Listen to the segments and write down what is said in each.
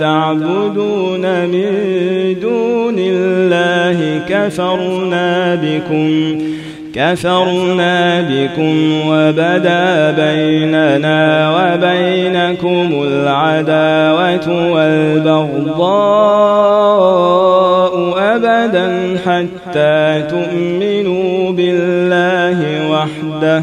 تعبدون من دون الله كفرنا بكم كفرنا بكم وبدا بيننا وبينكم العداوة والبغضاء أبدا حتى تؤمنوا بالله وحده.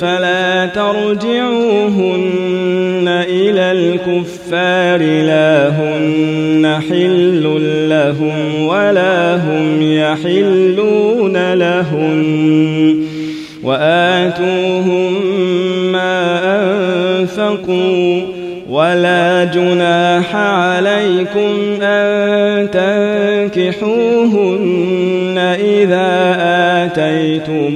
فلا ترجعوهن إلى الكفار لا هن حل لهم ولا هم يحلون لهن وآتوهم ما أنفقوا ولا جناح عليكم أن تنكحوهن إذا آتيتموهن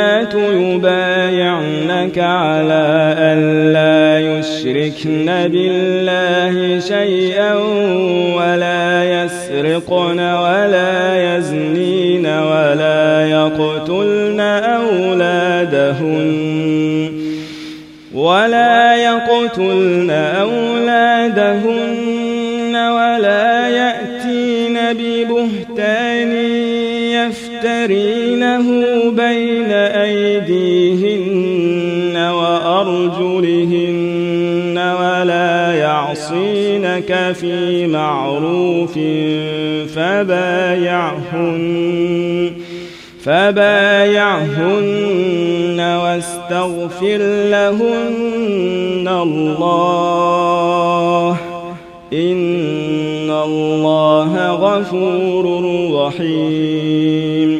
المؤمنات يبايعنك على أن لا يشركن بالله شيئا ولا يسرقن ولا يزنين ولا يقتلن أولادهن ولا يقتلن أولادهن ولا يأتين ببهتان يفترينه بين وأرجلهن ولا يعصينك في معروف فبايعهن فبايعهن واستغفر لهن الله. إن الله غفور رحيم.